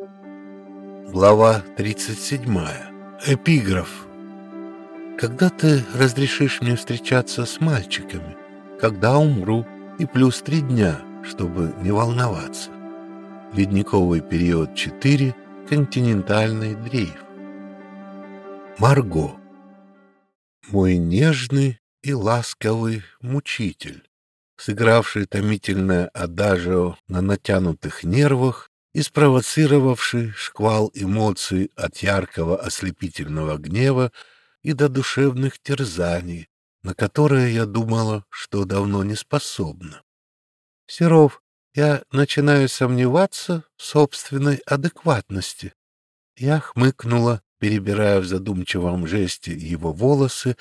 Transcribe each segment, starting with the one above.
Глава 37. Эпиграф. Когда ты разрешишь мне встречаться с мальчиками? Когда умру? И плюс три дня, чтобы не волноваться. Ледниковый период 4. Континентальный дрейф. Марго. Мой нежный и ласковый мучитель, сыгравший томительное адажио на натянутых нервах и спровоцировавший шквал эмоций от яркого ослепительного гнева и до душевных терзаний, на которые я думала, что давно не способна. Серов, я начинаю сомневаться в собственной адекватности. Я хмыкнула, перебирая в задумчивом жесте его волосы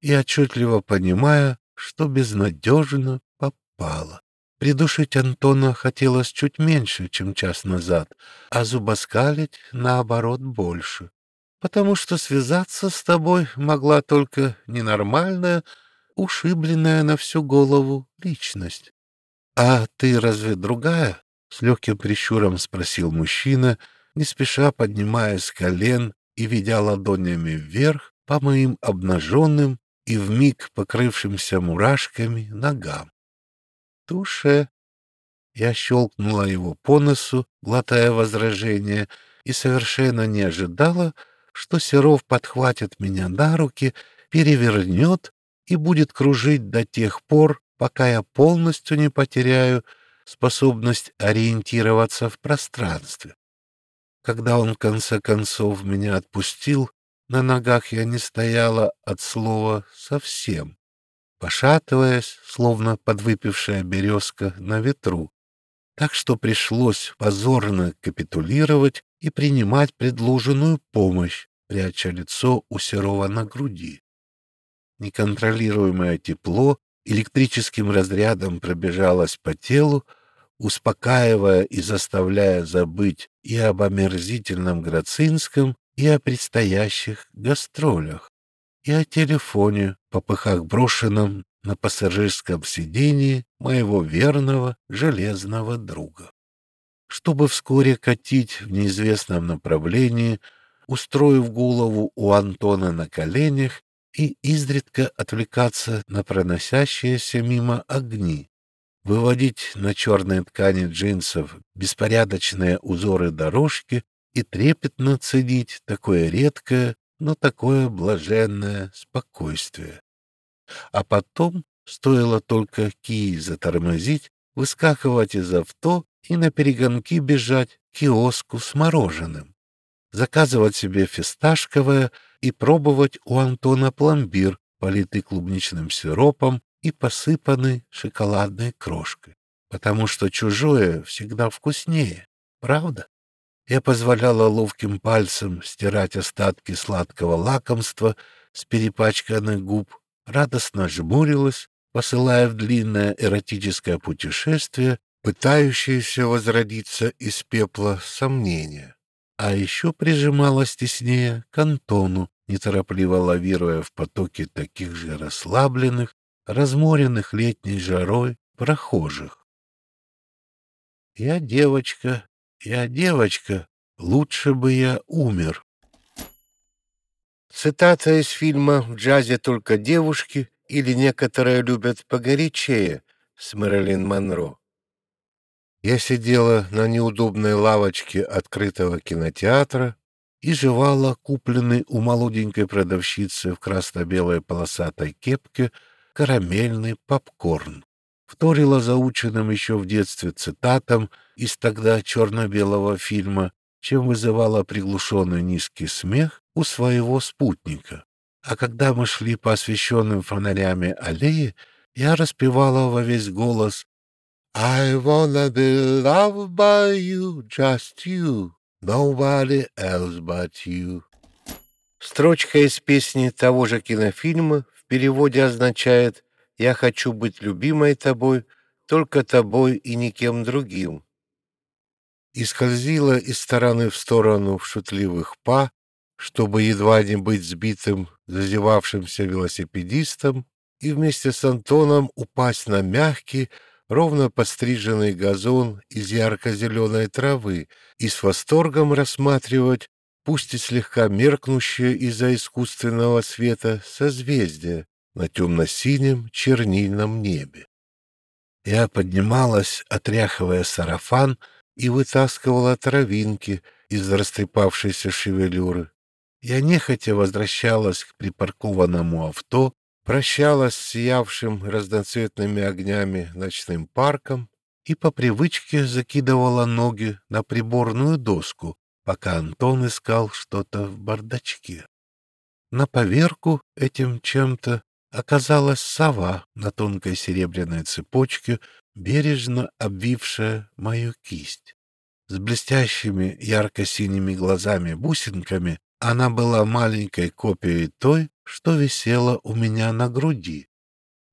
и отчетливо понимая, что безнадежно попала. Придушить Антона хотелось чуть меньше, чем час назад, а зубоскалить, наоборот, больше. Потому что связаться с тобой могла только ненормальная, ушибленная на всю голову личность. — А ты разве другая? — с легким прищуром спросил мужчина, не спеша поднимаясь с колен и ведя ладонями вверх по моим обнаженным и вмиг покрывшимся мурашками ногам туше. Я щелкнула его по носу, глотая возражение, и совершенно не ожидала, что Серов подхватит меня на руки, перевернет и будет кружить до тех пор, пока я полностью не потеряю способность ориентироваться в пространстве. Когда он в конце концов меня отпустил, на ногах я не стояла от слова совсем пошатываясь, словно подвыпившая березка на ветру. Так что пришлось позорно капитулировать и принимать предложенную помощь, пряча лицо у Серова на груди. Неконтролируемое тепло электрическим разрядом пробежалось по телу, успокаивая и заставляя забыть и об омерзительном Грацинском, и о предстоящих гастролях и о телефоне, по пыхах брошенном на пассажирском сидении моего верного железного друга. Чтобы вскоре катить в неизвестном направлении, устроив голову у Антона на коленях и изредка отвлекаться на проносящиеся мимо огни, выводить на черной ткани джинсов беспорядочные узоры дорожки и трепетно цедить такое редкое, но такое блаженное спокойствие. А потом, стоило только Кии затормозить, выскакивать из авто и на перегонки бежать к киоску с мороженым, заказывать себе фисташковое и пробовать у Антона пломбир, политый клубничным сиропом и посыпанный шоколадной крошкой, потому что чужое всегда вкуснее, правда? Я позволяла ловким пальцем стирать остатки сладкого лакомства с перепачканных губ, радостно жмурилась, посылая в длинное эротическое путешествие, пытающееся возродиться из пепла сомнения. А еще прижималась теснее к Антону, неторопливо лавируя в потоке таких же расслабленных, разморенных летней жарой прохожих. Я девочка, я девочка, лучше бы я умер. Цитата из фильма «В джазе только девушки» или «Некоторые любят погорячее» с Мэрилин Монро. Я сидела на неудобной лавочке открытого кинотеатра и жевала купленный у молоденькой продавщицы в красно-белой полосатой кепке карамельный попкорн вторила заученным еще в детстве цитатам из тогда черно-белого фильма, чем вызывала приглушенный низкий смех у своего спутника. А когда мы шли по освещенным фонарями аллее, я распевала во весь голос «I wanna be loved by you, just you, nobody else but you». Строчка из песни того же кинофильма в переводе означает я хочу быть любимой тобой, только тобой и никем другим. И скользила из стороны в сторону в шутливых па, чтобы едва не быть сбитым зазевавшимся велосипедистом и вместе с Антоном упасть на мягкий, ровно подстриженный газон из ярко-зеленой травы и с восторгом рассматривать, пусть и слегка меркнущее из-за искусственного света, созвездие на темно-синем чернильном небе. Я поднималась, отряхивая сарафан, и вытаскивала травинки из растрепавшейся шевелюры. Я нехотя возвращалась к припаркованному авто, прощалась с сиявшим разноцветными огнями ночным парком и по привычке закидывала ноги на приборную доску, пока Антон искал что-то в бардачке. На поверку этим чем-то оказалась сова на тонкой серебряной цепочке, бережно обвившая мою кисть. С блестящими ярко-синими глазами-бусинками она была маленькой копией той, что висела у меня на груди.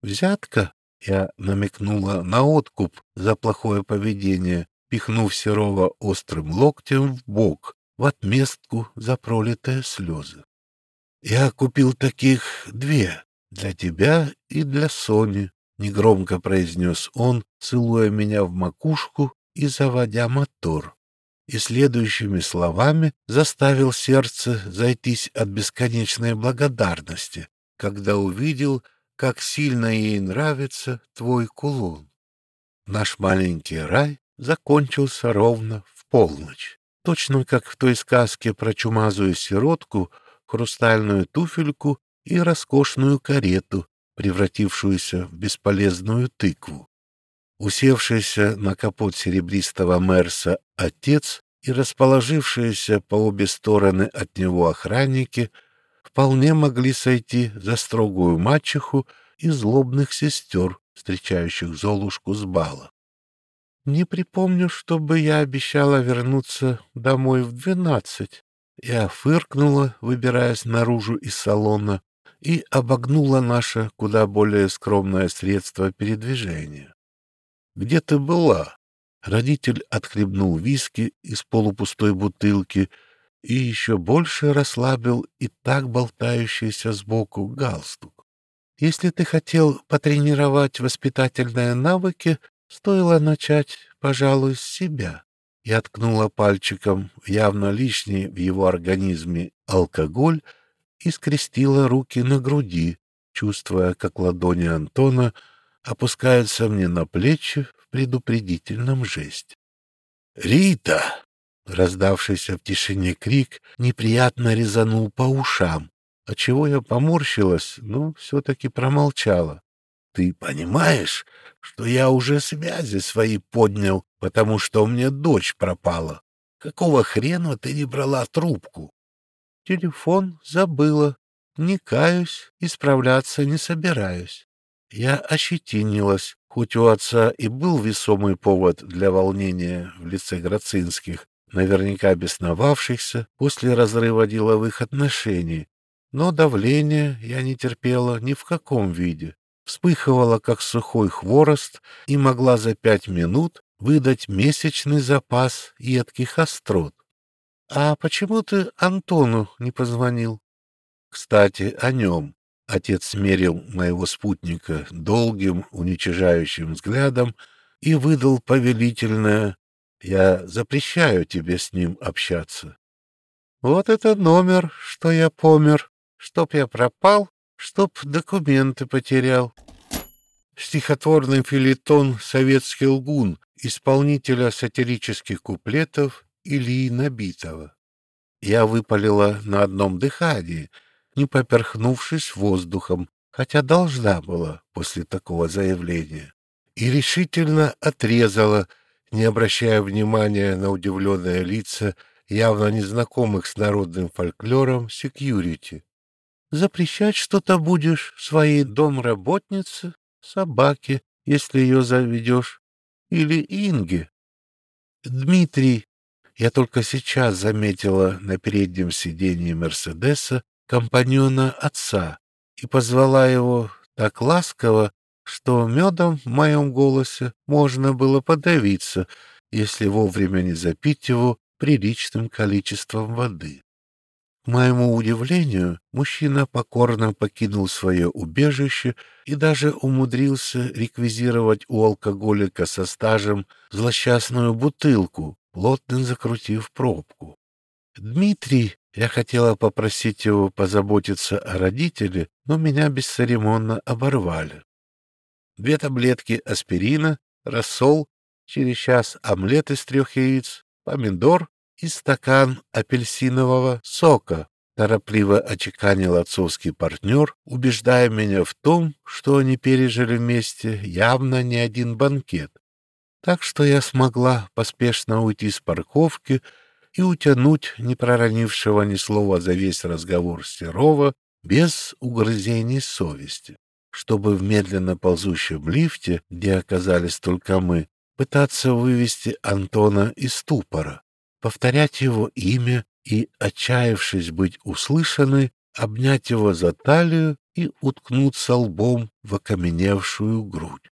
«Взятка?» — я намекнула на откуп за плохое поведение, пихнув Серова острым локтем в бок в отместку за пролитые слезы. «Я купил таких две, для тебя и для Сони», — негромко произнес он, целуя меня в макушку и заводя мотор и следующими словами заставил сердце зайтись от бесконечной благодарности, когда увидел, как сильно ей нравится твой кулон. Наш маленький рай закончился ровно в полночь, точно как в той сказке про чумазую сиротку, хрустальную туфельку и роскошную карету, превратившуюся в бесполезную тыкву. Усевшийся на капот серебристого Мерса отец и расположившиеся по обе стороны от него охранники вполне могли сойти за строгую мачеху и злобных сестер, встречающих Золушку с бала. Не припомню, чтобы я обещала вернуться домой в двенадцать. Я фыркнула, выбираясь наружу из салона, и обогнула наше куда более скромное средство передвижения. Где ты была? Родитель отхлебнул виски из полупустой бутылки и еще больше расслабил и так болтающийся сбоку галстук. Если ты хотел потренировать воспитательные навыки, стоило начать, пожалуй, с себя. Я ткнула пальчиком явно лишний в его организме алкоголь и скрестила руки на груди, чувствуя, как ладони Антона — опускаются мне на плечи в предупредительном жесте. «Рита!» — раздавшийся в тишине крик неприятно резанул по ушам, отчего я поморщилась, но все-таки промолчала. «Ты понимаешь, что я уже связи свои поднял, потому что у меня дочь пропала? Какого хрена ты не брала трубку?» «Телефон забыла. Не каюсь, исправляться не собираюсь. Я ощетинилась, хоть у отца и был весомый повод для волнения в лице Грацинских, наверняка бесновавшихся после разрыва деловых отношений, но давление я не терпела ни в каком виде. Вспыхивала, как сухой хворост, и могла за пять минут выдать месячный запас едких острот. — А почему ты Антону не позвонил? — Кстати, о нем. Отец смерил моего спутника долгим, уничижающим взглядом и выдал повелительное «Я запрещаю тебе с ним общаться». «Вот это номер, что я помер, чтоб я пропал, чтоб документы потерял». Стихотворный филитон «Советский лгун» исполнителя сатирических куплетов Ильи Набитова. Я выпалила на одном дыхании — не поперхнувшись воздухом, хотя должна была после такого заявления, и решительно отрезала, не обращая внимания на удивленные лица явно незнакомых с народным фольклором секьюрити. Запрещать что-то будешь своей домработнице, собаке, если ее заведешь, или Инге. Дмитрий, я только сейчас заметила на переднем сиденье Мерседеса компаньона отца и позвала его так ласково, что медом в моем голосе можно было подавиться, если вовремя не запить его приличным количеством воды. К моему удивлению, мужчина покорно покинул свое убежище и даже умудрился реквизировать у алкоголика со стажем злосчастную бутылку, плотно закрутив пробку. Дмитрий, я хотела попросить его позаботиться о родителе, но меня бесцеремонно оборвали. Две таблетки аспирина, рассол, через час омлет из трех яиц, помидор и стакан апельсинового сока, торопливо очеканил отцовский партнер, убеждая меня в том, что они пережили вместе явно не один банкет. Так что я смогла поспешно уйти с парковки и утянуть не проронившего ни слова за весь разговор Серова без угрызений совести, чтобы в медленно ползущем лифте, где оказались только мы, пытаться вывести Антона из ступора повторять его имя и, отчаявшись быть услышанной, обнять его за талию и уткнуться лбом в окаменевшую грудь.